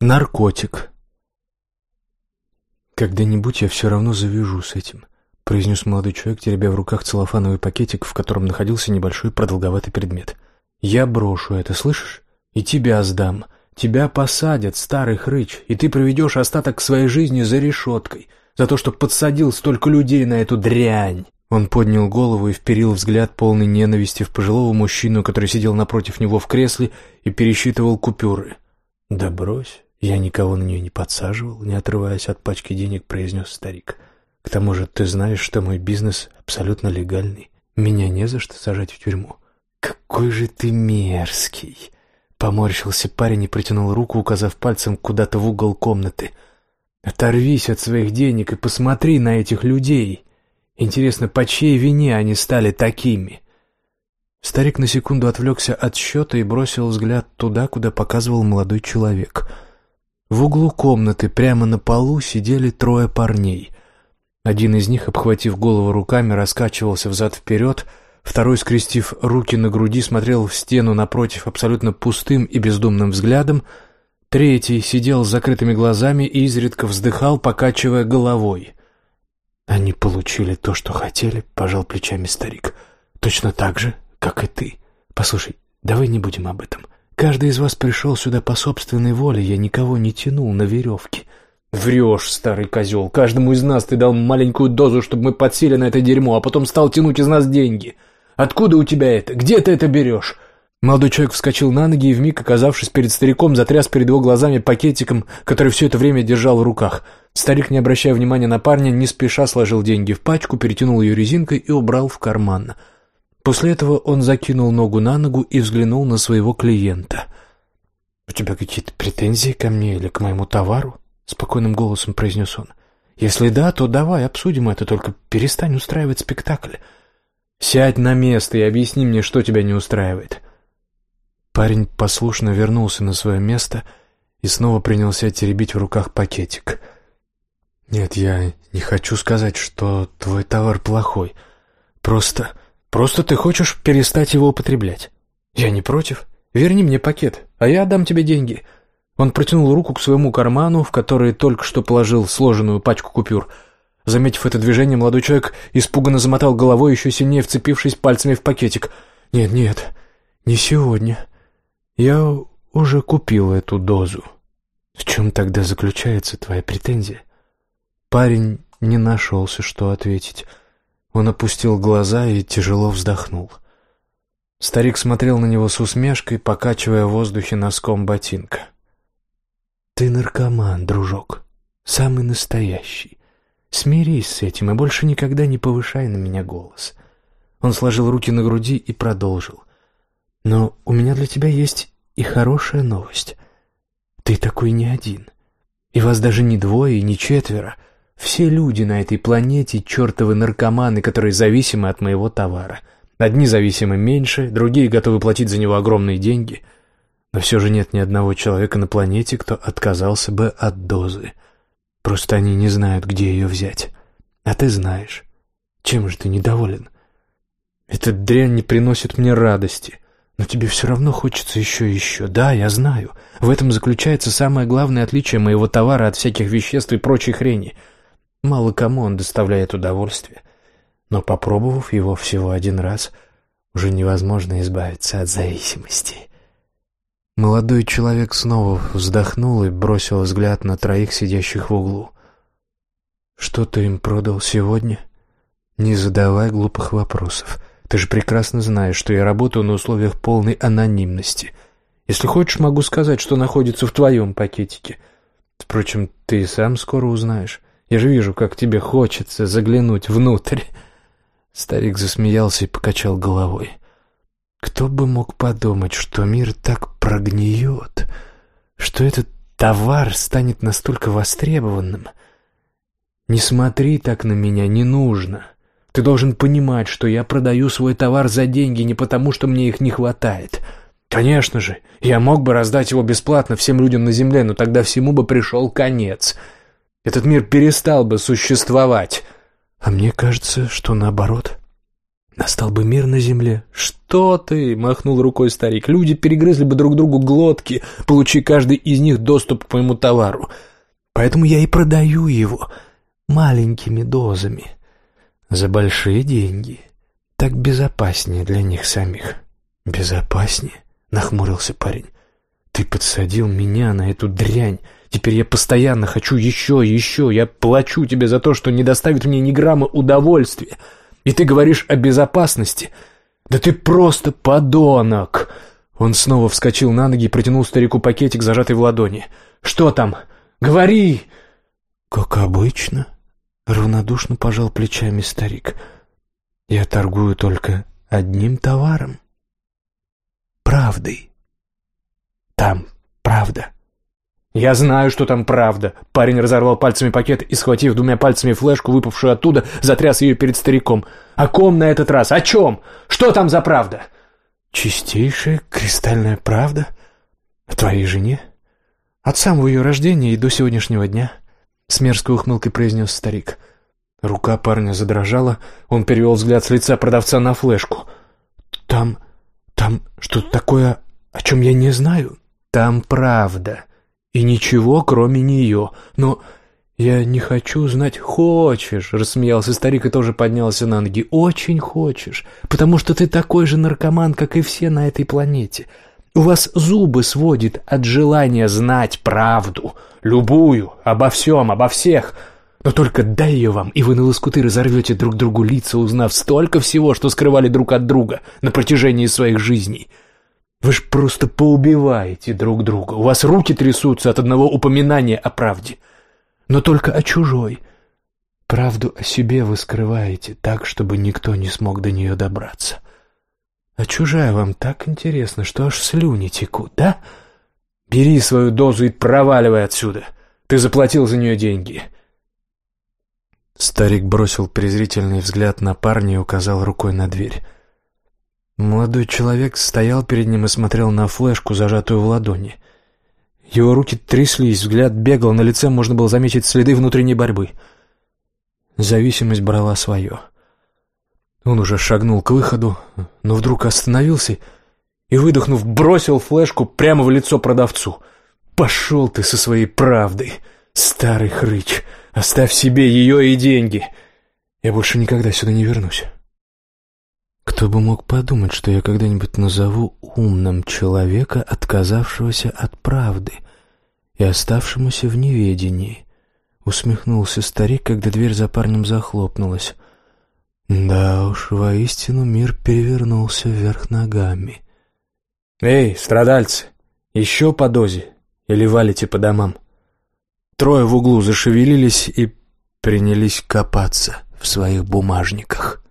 Наркотик. «Когда-нибудь я все равно завяжу с этим», — произнес молодой человек, теребя в руках целлофановый пакетик, в котором находился небольшой продолговатый предмет. «Я брошу это, слышишь? И тебя сдам. Тебя посадят, старый хрыч, и ты проведешь остаток своей жизни за решеткой, за то, что подсадил столько людей на эту дрянь». Он поднял голову и вперил взгляд полный ненависти в пожилого мужчину, который сидел напротив него в кресле и пересчитывал купюры. «Да брось, я никого на нее не подсаживал», — не отрываясь от пачки денег, произнес старик. «К тому же ты знаешь, что мой бизнес абсолютно легальный. Меня не за что сажать в тюрьму». «Какой же ты мерзкий!» Поморщился парень и протянул руку, указав пальцем куда-то в угол комнаты. «Оторвись от своих денег и посмотри на этих людей. Интересно, по чьей вине они стали такими?» Старик на секунду отвлекся от счета и бросил взгляд туда, куда показывал молодой человек. В углу комнаты, прямо на полу, сидели трое парней. Один из них, обхватив голову руками, раскачивался взад-вперед, второй, скрестив руки на груди, смотрел в стену напротив абсолютно пустым и бездумным взглядом, третий сидел с закрытыми глазами и изредка вздыхал, покачивая головой. «Они получили то, что хотели», — пожал плечами старик. «Точно так же, как и ты. Послушай, давай не будем об этом. Каждый из вас пришел сюда по собственной воле, я никого не тянул на веревке. Врешь, старый козел. Каждому из нас ты дал маленькую дозу, чтобы мы подсели на это дерьмо, а потом стал тянуть из нас деньги. Откуда у тебя это? Где ты это берешь? Молодой человек вскочил на ноги и, вмиг оказавшись перед стариком, затряс перед его глазами пакетиком, который все это время держал в руках. Старик, не обращая внимания на парня, не спеша сложил деньги в пачку, перетянул ее резинкой и убрал в карман. — После этого он закинул ногу на ногу и взглянул на своего клиента. «У тебя какие-то претензии ко мне или к моему товару?» — спокойным голосом произнес он. «Если да, то давай обсудим это, только перестань устраивать спектакль. Сядь на место и объясни мне, что тебя не устраивает». Парень послушно вернулся на свое место и снова принялся теребить в руках пакетик. «Нет, я не хочу сказать, что твой товар плохой. Просто Просто ты хочешь перестать его употреблять. Я не против. Верни мне пакет, а я отдам тебе деньги. Он протянул руку к своему карману, в который только что положил сложенную пачку купюр. Заметив это движение, молодой человек испуганно замотал головой, еще сильнее вцепившись пальцами в пакетик. «Нет, нет, не сегодня. Я уже купил эту дозу. В чем тогда заключается твоя претензия?» Парень не нашелся, что ответить. Он опустил глаза и тяжело вздохнул. Старик смотрел на него с усмешкой, покачивая в воздухе носком ботинка. «Ты наркоман, дружок, самый настоящий. Смирись с этим и больше никогда не повышай на меня голос». Он сложил руки на груди и продолжил. «Но у меня для тебя есть и хорошая новость. Ты такой не один. И вас даже не двое и не четверо, все люди на этой планете — чертовы наркоманы, которые зависимы от моего товара. Одни зависимы меньше, другие готовы платить за него огромные деньги. Но все же нет ни одного человека на планете, кто отказался бы от дозы. Просто они не знают, где ее взять. А ты знаешь. Чем же ты недоволен? Эта дрянь не приносит мне радости. Но тебе все равно хочется еще и еще. Да, я знаю. В этом заключается самое главное отличие моего товара от всяких веществ и прочей хрени — Мало кому он доставляет удовольствие, но попробовав его всего один раз, уже невозможно избавиться от зависимости. Молодой человек снова вздохнул и бросил взгляд на троих сидящих в углу. «Что ты им продал сегодня?» «Не задавай глупых вопросов. Ты же прекрасно знаешь, что я работаю на условиях полной анонимности. Если хочешь, могу сказать, что находится в твоем пакетике. Впрочем, ты и сам скоро узнаешь. Я же вижу, как тебе хочется заглянуть внутрь». Старик засмеялся и покачал головой. «Кто бы мог подумать, что мир так прогниет, что этот товар станет настолько востребованным? Не смотри так на меня, не нужно. Ты должен понимать, что я продаю свой товар за деньги не потому, что мне их не хватает». Конечно же, я мог бы раздать его бесплатно всем людям на земле, но тогда всему бы пришел конец. Этот мир перестал бы существовать. А мне кажется, что наоборот. Настал бы мир на земле. Что ты? Махнул рукой старик. Люди перегрызли бы друг другу глотки, получи каждый из них доступ к моему товару. Поэтому я и продаю его маленькими дозами. За большие деньги. Так безопаснее для них самих. Безопаснее? Нахмурился парень. Ты подсадил меня на эту дрянь. Теперь я постоянно хочу еще, еще. Я плачу тебе за то, что не доставит мне ни грамма удовольствия. И ты говоришь о безопасности? Да ты просто подонок!» Он снова вскочил на ноги и протянул старику пакетик, зажатый в ладони. «Что там? Говори!» «Как обычно», — равнодушно пожал плечами старик. «Я торгую только одним товаром. Правдой. Там правда». «Я знаю, что там правда!» Парень разорвал пальцами пакет и, схватив двумя пальцами флешку, выпавшую оттуда, затряс ее перед стариком. «О ком на этот раз? О чем? Что там за правда?» «Чистейшая кристальная правда? О твоей жене? От самого ее рождения и до сегодняшнего дня?» С мерзкой ухмылкой произнес старик. Рука парня задрожала, он перевел взгляд с лица продавца на флешку. «Там... там что-то такое, о чем я не знаю?» «Там правда», и ничего, кроме нее. Но я не хочу знать. Хочешь, рассмеялся старик и тоже поднялся на ноги. Очень хочешь, потому что ты такой же наркоман, как и все на этой планете. У вас зубы сводит от желания знать правду. Любую, обо всем, обо всех. Но только дай ее вам, и вы на лоскуты разорвете друг другу лица, узнав столько всего, что скрывали друг от друга на протяжении своих жизней. Вы ж просто поубиваете друг друга. У вас руки трясутся от одного упоминания о правде. Но только о чужой. Правду о себе вы скрываете так, чтобы никто не смог до нее добраться. А чужая вам так интересна, что аж слюни текут, да? Бери свою дозу и проваливай отсюда. Ты заплатил за нее деньги. Старик бросил презрительный взгляд на парня и указал рукой на дверь. Молодой человек стоял перед ним и смотрел на флешку, зажатую в ладони. Его руки тряслись, взгляд бегал, на лице можно было заметить следы внутренней борьбы. Зависимость брала свое. Он уже шагнул к выходу, но вдруг остановился и, выдохнув, бросил флешку прямо в лицо продавцу. «Пошел ты со своей правдой, старый хрыч! Оставь себе ее и деньги! Я больше никогда сюда не вернусь!» Кто бы мог подумать, что я когда-нибудь назову умным человека, отказавшегося от правды и оставшемуся в неведении? Усмехнулся старик, когда дверь за парнем захлопнулась. Да уж, воистину мир перевернулся вверх ногами. «Эй, страдальцы, еще по дозе или валите по домам?» Трое в углу зашевелились и принялись копаться в своих бумажниках.